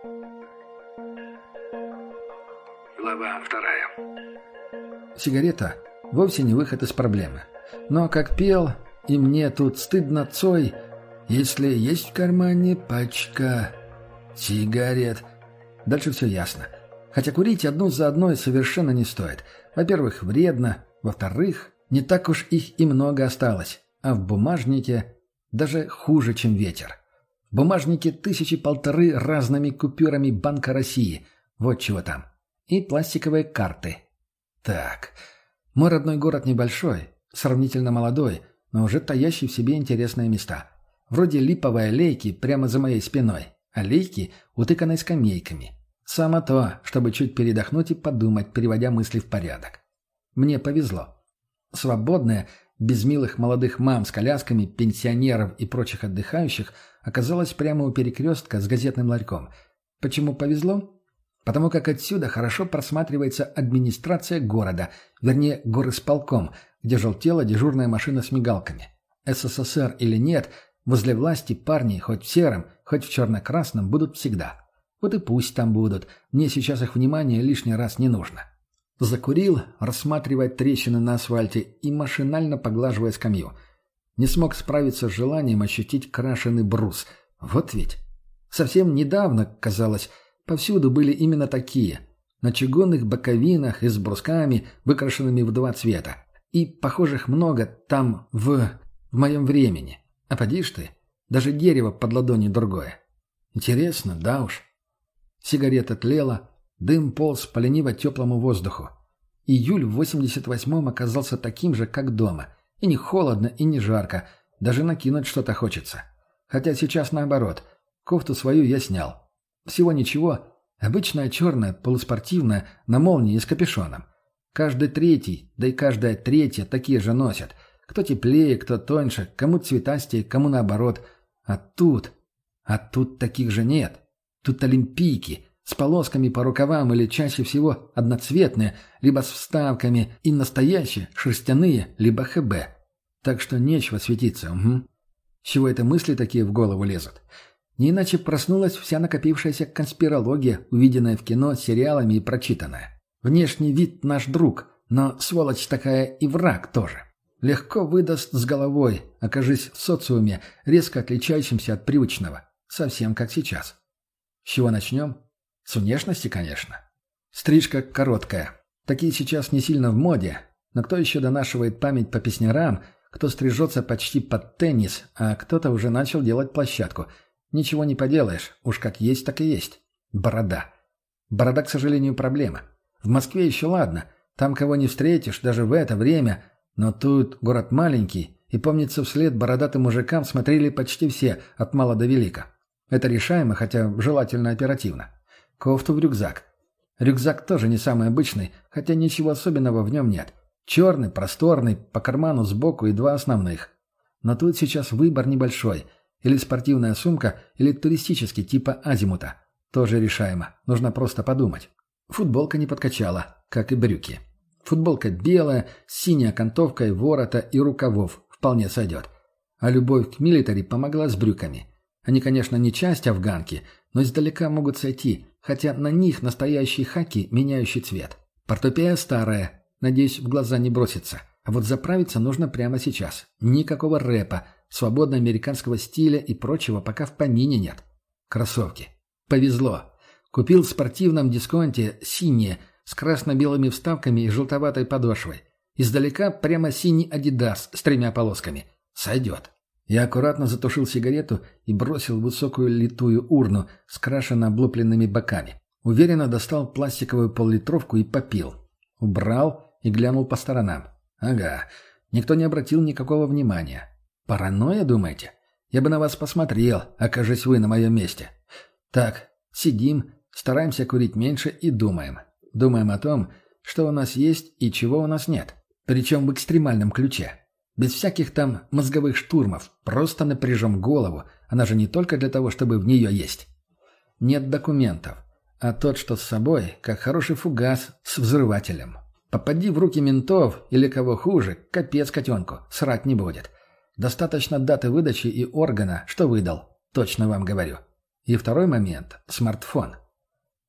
Глава вторая. Сигарета вовсе не выход из проблемы. Но, как пел, и мне тут стыдно цой, если есть в кармане пачка сигарет. Дальше все ясно. Хотя курить одну за одной совершенно не стоит. Во-первых, вредно. Во-вторых, не так уж их и много осталось. А в бумажнике даже хуже, чем ветер. Бумажники тысячи полторы разными купюрами Банка России. Вот чего там. И пластиковые карты. Так. Мой родной город небольшой, сравнительно молодой, но уже таящий в себе интересные места. Вроде липовой аллейки прямо за моей спиной. Аллейки, утыканной скамейками. Само то, чтобы чуть передохнуть и подумать, переводя мысли в порядок. Мне повезло. Свободное, без милых молодых мам с колясками, пенсионеров и прочих отдыхающих, оказалась прямо у перекрестка с газетным ларьком. Почему повезло? Потому как отсюда хорошо просматривается администрация города, вернее, горосполком, где желтела дежурная машина с мигалками. СССР или нет, возле власти парни, хоть в сером, хоть в черно-красном, будут всегда. Вот и пусть там будут, мне сейчас их внимание лишний раз не нужно. Закурил, рассматривая трещины на асфальте и машинально поглаживая скамью. Не смог справиться с желанием ощутить крашеный брус. Вот ведь. Совсем недавно, казалось, повсюду были именно такие. На чугунных боковинах и с брусками, выкрашенными в два цвета. И похожих много там в... в моем времени. А поди ж ты, даже дерево под ладони другое. Интересно, да уж. Сигарета тлела, Дым полз по лениво-теплому воздуху. Июль в 88-м оказался таким же, как дома. И не холодно, и не жарко. Даже накинуть что-то хочется. Хотя сейчас наоборот. Кофту свою я снял. Всего ничего. Обычная черная, полуспортивная, на молнии с капюшоном. Каждый третий, да и каждая третья такие же носят. Кто теплее, кто тоньше, кому цветастее, кому наоборот. А тут... А тут таких же нет. Тут олимпийки с полосками по рукавам или чаще всего одноцветные, либо с вставками, и настоящие, шерстяные, либо ХБ. Так что нечего светиться, угу. Чего это мысли такие в голову лезут? Не иначе проснулась вся накопившаяся конспирология, увиденная в кино, сериалами и прочитанная. Внешний вид наш друг, но сволочь такая и враг тоже. Легко выдаст с головой, окажись в социуме, резко отличающимся от привычного. Совсем как сейчас. С чего начнем? С внешности, конечно. Стрижка короткая. Такие сейчас не сильно в моде, но кто еще донашивает память по песнярам, кто стрижется почти под теннис, а кто-то уже начал делать площадку. Ничего не поделаешь, уж как есть, так и есть. Борода. Борода, к сожалению, проблема. В Москве еще ладно, там кого не встретишь, даже в это время, но тут город маленький, и, помнится, вслед бородатым мужикам смотрели почти все, от мала до велика. Это решаемо, хотя желательно оперативно. Кофту в рюкзак. Рюкзак тоже не самый обычный, хотя ничего особенного в нем нет. Черный, просторный, по карману сбоку и два основных. Но тут сейчас выбор небольшой. Или спортивная сумка, или туристический типа азимута. Тоже решаемо. Нужно просто подумать. Футболка не подкачала, как и брюки. Футболка белая, с синей окантовкой ворота и рукавов. Вполне сойдет. А любовь к милитари помогла с брюками. Они, конечно, не часть афганки, но издалека могут сойти хотя на них настоящие хаки, меняющий цвет. Портупея старая, надеюсь, в глаза не бросится. А вот заправиться нужно прямо сейчас. Никакого рэпа, свободно американского стиля и прочего пока в помине нет. Кроссовки. Повезло. Купил в спортивном дисконте синие, с красно-белыми вставками и желтоватой подошвой. Издалека прямо синий «Адидас» с тремя полосками. Сойдет. Я аккуратно затушил сигарету и бросил высокую литую урну с крашенно облупленными боками. Уверенно достал пластиковую поллитровку и попил. Убрал и глянул по сторонам. Ага, никто не обратил никакого внимания. Паранойя, думаете? Я бы на вас посмотрел, окажись вы на моем месте. Так, сидим, стараемся курить меньше и думаем. Думаем о том, что у нас есть и чего у нас нет. Причем в экстремальном ключе. Без всяких там мозговых штурмов, просто напряжем голову, она же не только для того, чтобы в нее есть. Нет документов, а тот, что с собой, как хороший фугас с взрывателем. Попади в руки ментов или кого хуже, капец котенку, срать не будет. Достаточно даты выдачи и органа, что выдал, точно вам говорю. И второй момент – смартфон.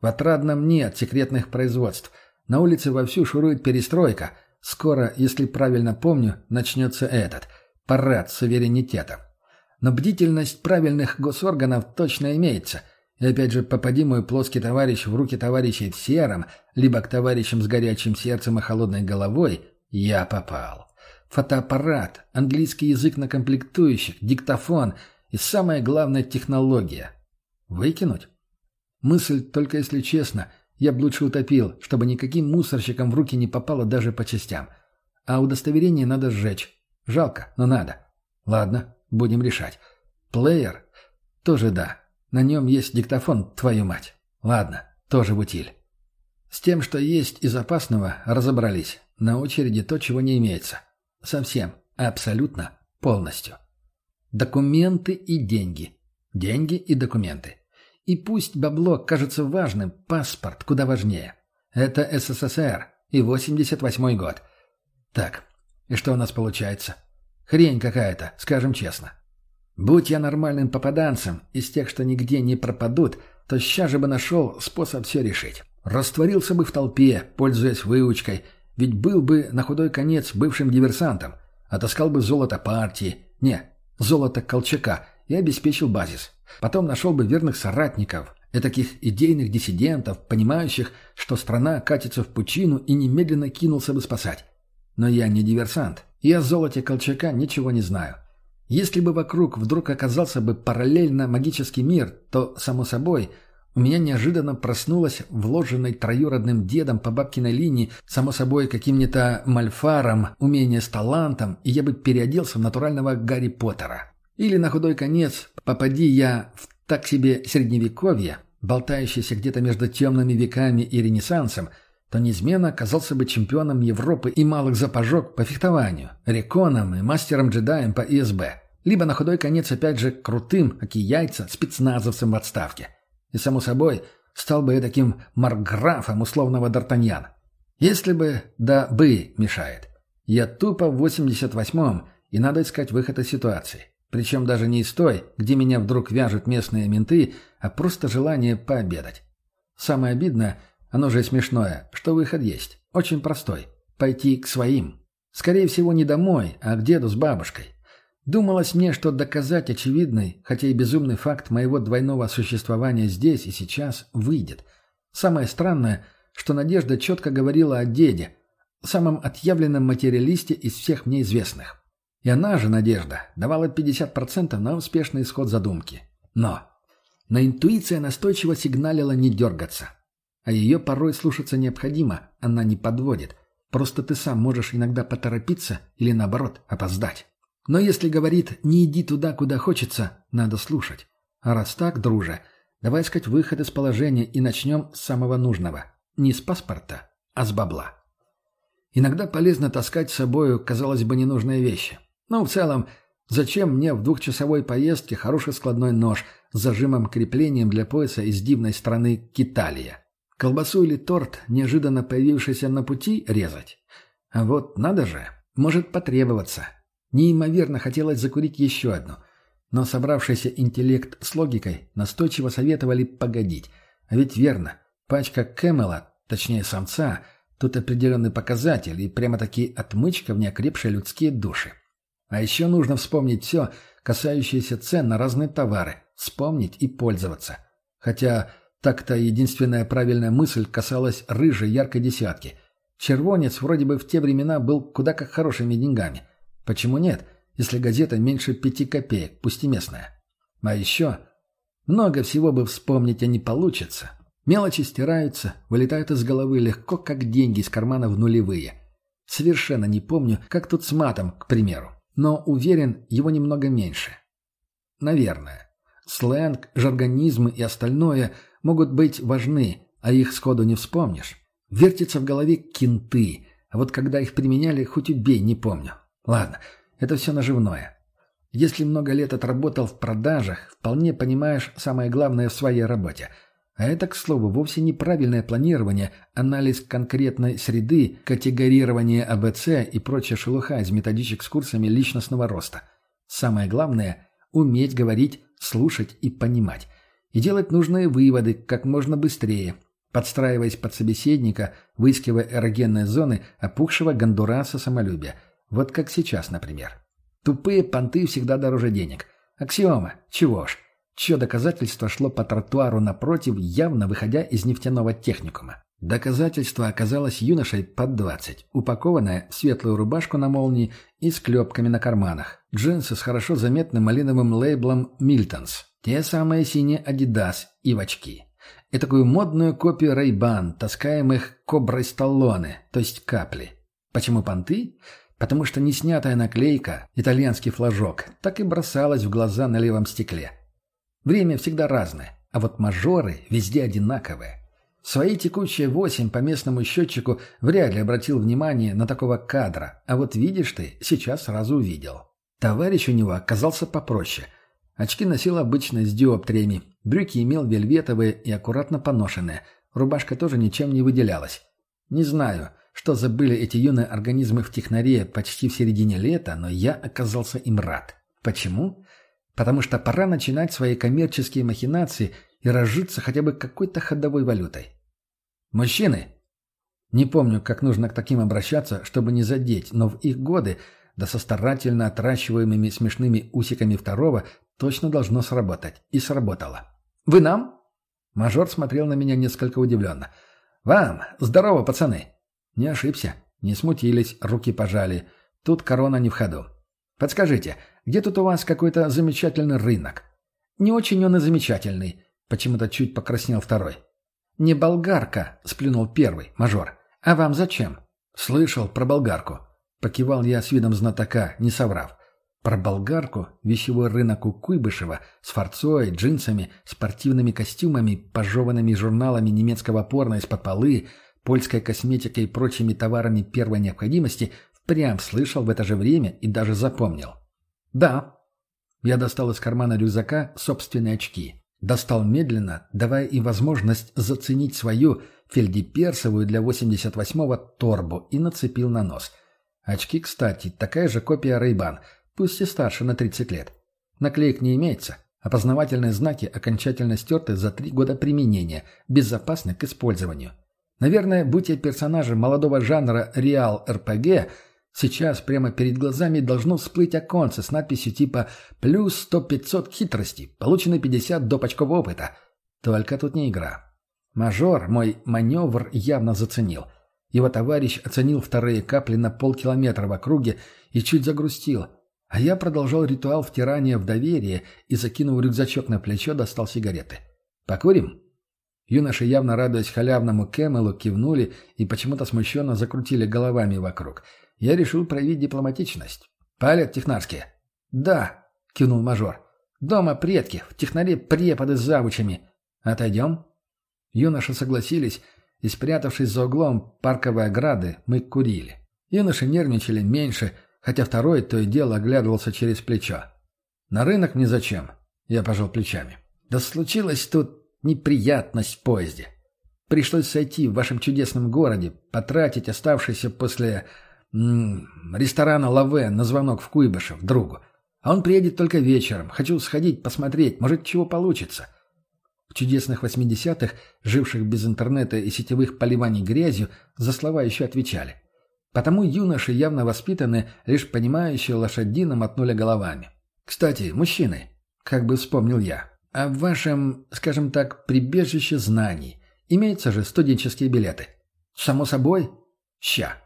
В Отрадном нет секретных производств. На улице вовсю шурует перестройка – Скоро, если правильно помню, начнется этот парад суверенитета. Но бдительность правильных госорганов точно имеется. И опять же, попади мой плоский товарищ в руки товарищей в сером, либо к товарищам с горячим сердцем и холодной головой, я попал. Фотоаппарат, английский язык на комплектующих, диктофон и, самое главное, технология. Выкинуть? Мысль, только если честно – я б лучше утопил, чтобы никаким мусорщикам в руки не попало даже по частям. А удостоверение надо сжечь. Жалко, но надо. Ладно, будем решать. Плеер? Тоже да. На нем есть диктофон, твою мать. Ладно, тоже в утиль. С тем, что есть из опасного, разобрались. На очереди то, чего не имеется. Совсем, абсолютно, полностью. Документы и деньги. Деньги и документы. И пусть бабло кажется важным, паспорт куда важнее. Это СССР и 88 год. Так, и что у нас получается? Хрень какая-то, скажем честно. Будь я нормальным попаданцем, из тех, что нигде не пропадут, то ща же бы нашел способ все решить. Растворился бы в толпе, пользуясь выучкой, ведь был бы на худой конец бывшим диверсантом, отыскал бы золото партии, не, золото Колчака и обеспечил базис. Потом нашел бы верных соратников, таких идейных диссидентов, понимающих, что страна катится в пучину и немедленно кинулся бы спасать. Но я не диверсант. Я о золоте Колчака ничего не знаю. Если бы вокруг вдруг оказался бы параллельно магический мир, то, само собой, у меня неожиданно проснулась вложенной троюродным дедом по бабкиной линии, само собой, каким-нибудь мальфаром, умение с талантом, и я бы переоделся в натурального Гарри Поттера. Или на худой конец, попади я в так себе средневековье, болтающееся где-то между темными веками и ренессансом, то неизменно оказался бы чемпионом Европы и малых запажок по фехтованию, реконом и мастером-джедаем по ИСБ. Либо на худой конец опять же крутым, аки яйца, спецназовцем в отставке. И, само собой, стал бы я таким марграфом условного Д'Артаньяна. Если бы, да бы мешает. Я тупо в 88-м, и надо искать выход из ситуации. Причем даже не из той, где меня вдруг вяжут местные менты, а просто желание пообедать. Самое обидное, оно же смешное, что выход есть. Очень простой. Пойти к своим. Скорее всего, не домой, а к деду с бабушкой. Думалось мне, что доказать очевидный, хотя и безумный факт моего двойного существования здесь и сейчас выйдет. Самое странное, что Надежда четко говорила о деде, самом отъявленном материалисте из всех мне известных. И она же, Надежда, давала 50% на успешный исход задумки. Но! На интуиция настойчиво сигналила не дергаться. А ее порой слушаться необходимо, она не подводит. Просто ты сам можешь иногда поторопиться или, наоборот, опоздать. Но если говорит «не иди туда, куда хочется», надо слушать. А раз так, друже, давай искать выход из положения и начнем с самого нужного. Не с паспорта, а с бабла. Иногда полезно таскать с собою, казалось бы, ненужные вещи. Ну, в целом, зачем мне в двухчасовой поездке хороший складной нож с зажимом-креплением для пояса из дивной страны Киталия? Колбасу или торт, неожиданно появившийся на пути, резать? А вот надо же, может потребоваться. Неимоверно хотелось закурить еще одну. Но собравшийся интеллект с логикой настойчиво советовали погодить. А ведь верно, пачка Кэмела, точнее самца, тут определенный показатель и прямо-таки отмычка в неокрепшие людские души. А еще нужно вспомнить все, касающееся цен на разные товары, вспомнить и пользоваться. Хотя так-то единственная правильная мысль касалась рыжей яркой десятки. Червонец вроде бы в те времена был куда как хорошими деньгами. Почему нет, если газета меньше пяти копеек, пусть и местная? А еще много всего бы вспомнить, а не получится. Мелочи стираются, вылетают из головы легко, как деньги из кармана в нулевые. Совершенно не помню, как тут с матом, к примеру но, уверен, его немного меньше. Наверное. Сленг, жаргонизмы и остальное могут быть важны, а их сходу не вспомнишь. Вертятся в голове кинты, а вот когда их применяли, хоть убей, не помню. Ладно, это все наживное. Если много лет отработал в продажах, вполне понимаешь самое главное в своей работе – а это, к слову, вовсе неправильное планирование, анализ конкретной среды, категорирование АБЦ и прочая шелуха из методичек с курсами личностного роста. Самое главное – уметь говорить, слушать и понимать. И делать нужные выводы как можно быстрее, подстраиваясь под собеседника, выискивая эрогенные зоны опухшего гондураса самолюбия. Вот как сейчас, например. Тупые понты всегда дороже денег. Аксиома, чего ж чье доказательство шло по тротуару напротив, явно выходя из нефтяного техникума. Доказательство оказалось юношей под 20, упакованное в светлую рубашку на молнии и с клепками на карманах. Джинсы с хорошо заметным малиновым лейблом «Мильтонс». Те самые синие «Адидас» и в очки. И такую модную копию «Рейбан», таскаемых «Коброй Сталлоне», то есть капли. Почему понты? Потому что неснятая наклейка, итальянский флажок, так и бросалась в глаза на левом стекле – Время всегда разное, а вот мажоры везде одинаковые. Свои текущие восемь по местному счетчику вряд ли обратил внимание на такого кадра, а вот видишь ты, сейчас сразу увидел. Товарищ у него оказался попроще. Очки носил обычно с диоптриями, брюки имел вельветовые и аккуратно поношенные, рубашка тоже ничем не выделялась. Не знаю, что забыли эти юные организмы в технаре почти в середине лета, но я оказался им рад. Почему? Потому что пора начинать свои коммерческие махинации и разжиться хотя бы какой-то ходовой валютой. Мужчины! Не помню, как нужно к таким обращаться, чтобы не задеть, но в их годы, да со старательно отращиваемыми смешными усиками второго, точно должно сработать. И сработало. «Вы нам?» Мажор смотрел на меня несколько удивленно. «Вам! Здорово, пацаны!» Не ошибся. Не смутились, руки пожали. Тут корона не в ходу. «Подскажите, где тут у вас какой-то замечательный рынок?» «Не очень он и замечательный», — почему-то чуть покраснел второй. «Не болгарка», — сплюнул первый, мажор. «А вам зачем?» «Слышал про болгарку». Покивал я с видом знатока, не соврав. Про болгарку, вещевой рынок у Куйбышева, с форцой, джинсами, спортивными костюмами, пожеванными журналами немецкого порно из-под полы, польской косметикой и прочими товарами первой необходимости, впрямь слышал в это же время и даже запомнил. «Да». Я достал из кармана рюкзака собственные очки. Достал медленно, давая им возможность заценить свою фельдеперсовую для 88-го торбу и нацепил на нос. Очки, кстати, такая же копия Рейбан, пусть и старше на 30 лет. Наклеек не имеется. Опознавательные знаки окончательно стерты за три года применения, безопасны к использованию. Наверное, будь я персонажем молодого жанра реал-РПГ – Сейчас прямо перед глазами должно всплыть оконце с надписью типа «плюс 100-500 хитрости, получено 50 доп. опыта». Только тут не игра. Мажор мой маневр явно заценил. Его товарищ оценил вторые капли на полкилометра в округе и чуть загрустил. А я продолжал ритуал втирания в доверие и, закинув рюкзачок на плечо, достал сигареты. «Покурим?» Юноши, явно радуясь халявному Кэмелу, кивнули и почему-то смущенно закрутили головами вокруг – я решил проявить дипломатичность. «Палят технарские?» «Да», — кивнул мажор. «Дома предки, в технаре преподы с завучами. Отойдем?» Юноши согласились, и, спрятавшись за углом парковой ограды, мы курили. Юноши нервничали меньше, хотя второй то и дело оглядывался через плечо. «На рынок мне зачем?» — я пожал плечами. «Да случилась тут неприятность в поезде. Пришлось сойти в вашем чудесном городе, потратить оставшиеся после М ресторана «Лаве» на звонок в Куйбышев, другу. А он приедет только вечером. Хочу сходить, посмотреть, может, чего получится. В чудесных восьмидесятых, живших без интернета и сетевых поливаний грязью, за слова еще отвечали. Потому юноши, явно воспитанные, лишь понимающие лошадином отнули головами. «Кстати, мужчины», — как бы вспомнил я, — «а в вашем, скажем так, прибежище знаний имеются же студенческие билеты?» «Само собой?» «Ща.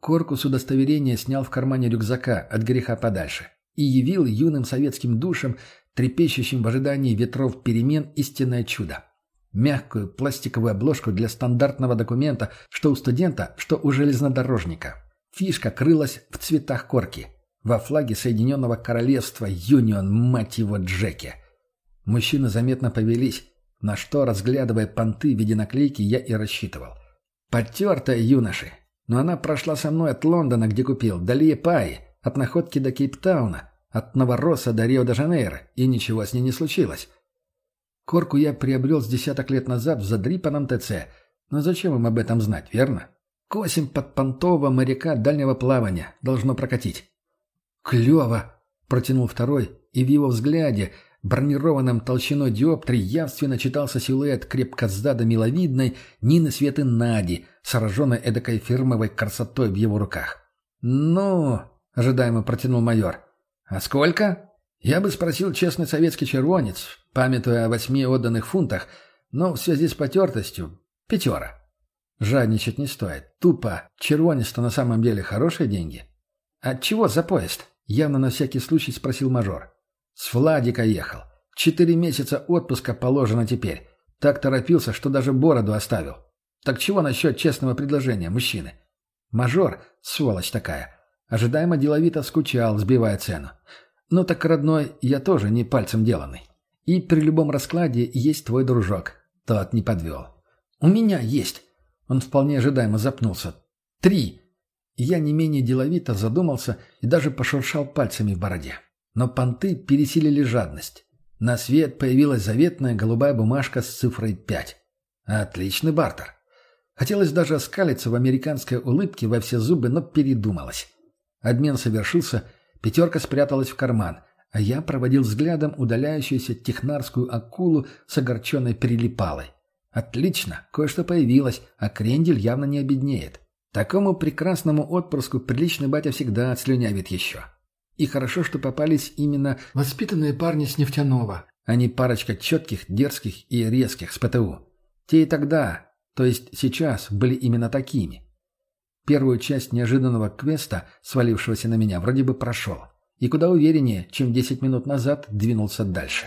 Корку с удостоверения снял в кармане рюкзака от греха подальше и явил юным советским душам, трепещущим в ожидании ветров перемен, истинное чудо. Мягкую пластиковую обложку для стандартного документа, что у студента, что у железнодорожника. Фишка крылась в цветах корки. Во флаге Соединенного Королевства Юнион, мать его, Джеки. Мужчины заметно повелись, на что, разглядывая понты в виде наклейки, я и рассчитывал. Потертые юноши, но она прошла со мной от Лондона, где купил, до Лиепаи, от находки до Кейптауна, от Новоросса до Рио-де-Жанейро, и ничего с ней не случилось. Корку я приобрел с десяток лет назад в задрипанном ТЦ. Но зачем им об этом знать, верно? Косим под понтово моряка дальнего плавания. Должно прокатить. «Клево!» — протянул второй, и в его взгляде — бронированном толщиной диоптрии явственно читался силуэт крепко сзада миловидной Нины Светы Нади, сраженной эдакой фирмовой красотой в его руках. «Ну...» — ожидаемо протянул майор. «А сколько?» Я бы спросил честный советский червонец, памятуя о восьми отданных фунтах, но в связи с потертостью. Пятера. Жадничать не стоит. Тупо. Червонец-то на самом деле хорошие деньги. А чего за поезд? Явно на всякий случай спросил мажор. С Владика ехал. Четыре месяца отпуска положено теперь. Так торопился, что даже бороду оставил. Так чего насчет честного предложения, мужчины? Мажор, сволочь такая, ожидаемо деловито скучал, сбивая цену. Ну так, родной, я тоже не пальцем деланный. И при любом раскладе есть твой дружок. Тот не подвел. У меня есть. Он вполне ожидаемо запнулся. Три. Я не менее деловито задумался и даже пошуршал пальцами в бороде. Но понты пересилили жадность. На свет появилась заветная голубая бумажка с цифрой 5. Отличный бартер. Хотелось даже оскалиться в американской улыбке во все зубы, но передумалось. Обмен совершился, пятерка спряталась в карман, а я проводил взглядом удаляющуюся технарскую акулу с огорченной перелипалой. Отлично, кое-что появилось, а крендель явно не обеднеет. Такому прекрасному отпрыску приличный батя всегда отслюнявит еще. И хорошо, что попались именно воспитанные парни с нефтяного, а не парочка четких, дерзких и резких с ПТУ. Те и тогда, то есть сейчас, были именно такими. Первую часть неожиданного квеста, свалившегося на меня, вроде бы прошел. И куда увереннее, чем 10 минут назад, двинулся дальше.